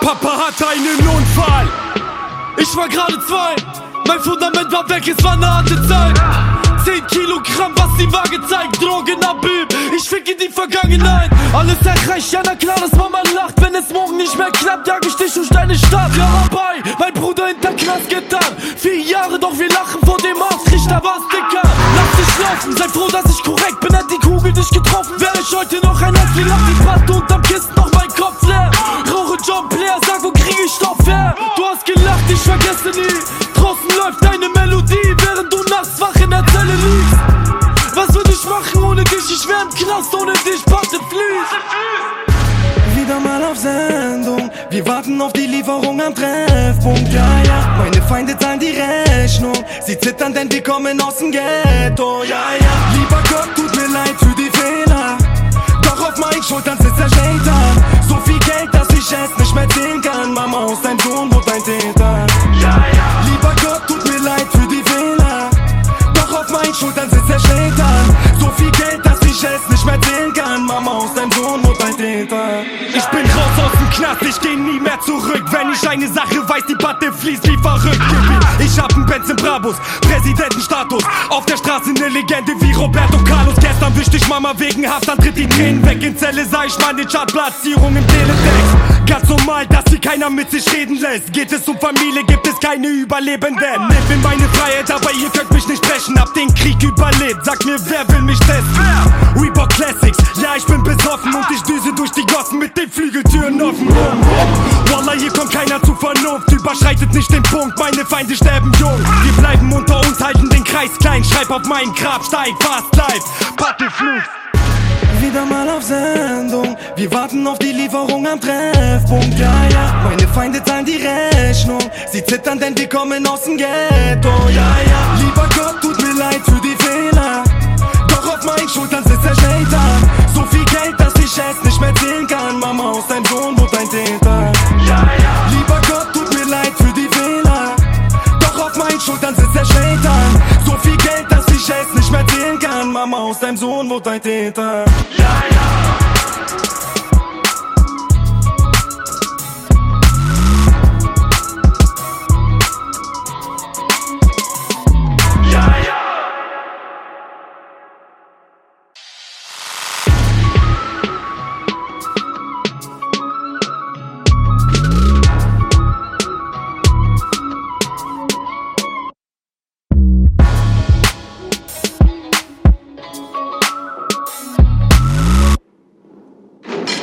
Papa hatte einen Unfall. Ich war gerade zwei. Mein Fundament war weg, es war eine harte Zeit. 10 Kilogramm, was die Waage zeigt. Drogenabüb, ich fick in die Vergangenheit. Alles erreicht, ja, na klar, dass Mama lacht. Wenn es morgen nicht mehr klappt, jag ich dich durch deine Stadt. Ja, vorbei, mein Bruder hinter Glas getan. Vier Jahre, doch wir lachen vor dem Arzt. Richter war's, Dicker. Laufen, sei froh, dass ich korrekt bin, hat die Kugel dich getroffen. Wäre ich heute noch ein Opfer, lach die Patte unterm Kissen, noch mein Kopf leer. Rauche John Player, sag, wo krieg ich Stoff her? Du hast gelacht, ich vergesse nie. Draußen läuft deine Melodie, wir warten auf die Lieferung am Treffpunkt, ja, ja. Meine Feinde zahlen die Rechnung, sie zittern, denn wir kommen aus dem Ghetto, ja, ja. Lieber Gott, tut mir leid für die Fehler, doch auf meinen Schultern sitzt der Satan. So viel Geld, dass ich es nicht mehr zählen kann, Mama aus deinem Sohn wurde ein Täter. Ja, ja. Lieber Gott, tut mir leid für die Fehler, doch auf meinen Schultern sitzt der Satan. So viel Geld, dass ich es nicht mehr zählen kann, Mama aus deinem Sohn wurde ein Täter. Ich bin raus aus dem Knast, ich geh nie mehr zurück. Wenn ich eine Sache weiß, die Patte fließt wie verrückt. Ich hab einen Benz im Brabus, Präsidentenstatus. Auf der Straße eine Legende wie Roberto Carlos. Gestern wischte ich Mama wegen Haftantritt die Tränen weg. In Zelle sah ich meine Chartplatzierung im Teletext. Ganz normal, dass hier keiner mit sich reden lässt. Geht es um Familie, gibt es keine Überlebenden. Nimm mir meine Freiheit, aber ihr könnt mich nicht brechen. Hab den Krieg überlebt, sag mir, wer will mich testen? Reebok Classics, ja, ich bin überschreitet nicht den Punkt, meine Feinde sterben jung. Wir bleiben unter uns, halten den Kreis klein, schreib auf meinen Grab, steig fast live, Patte flucht. Wieder mal auf Sendung, wir warten auf die Lieferung am Treffpunkt, ja, ja. Meine Feinde zahlen die Rechnung, sie zittern, denn wir kommen aus dem Ghetto, ja, ja. Lieber Gott, tut mir leid für die Fehler, doch auf meinen Schultern sitzt der Satan. So viel Geld, dass ich es nicht mehr zählen kann, Mama aus deinem Sohn wurde ein Täter. Mama aus deinem Sohn wurde ein Täter. Ja, ja.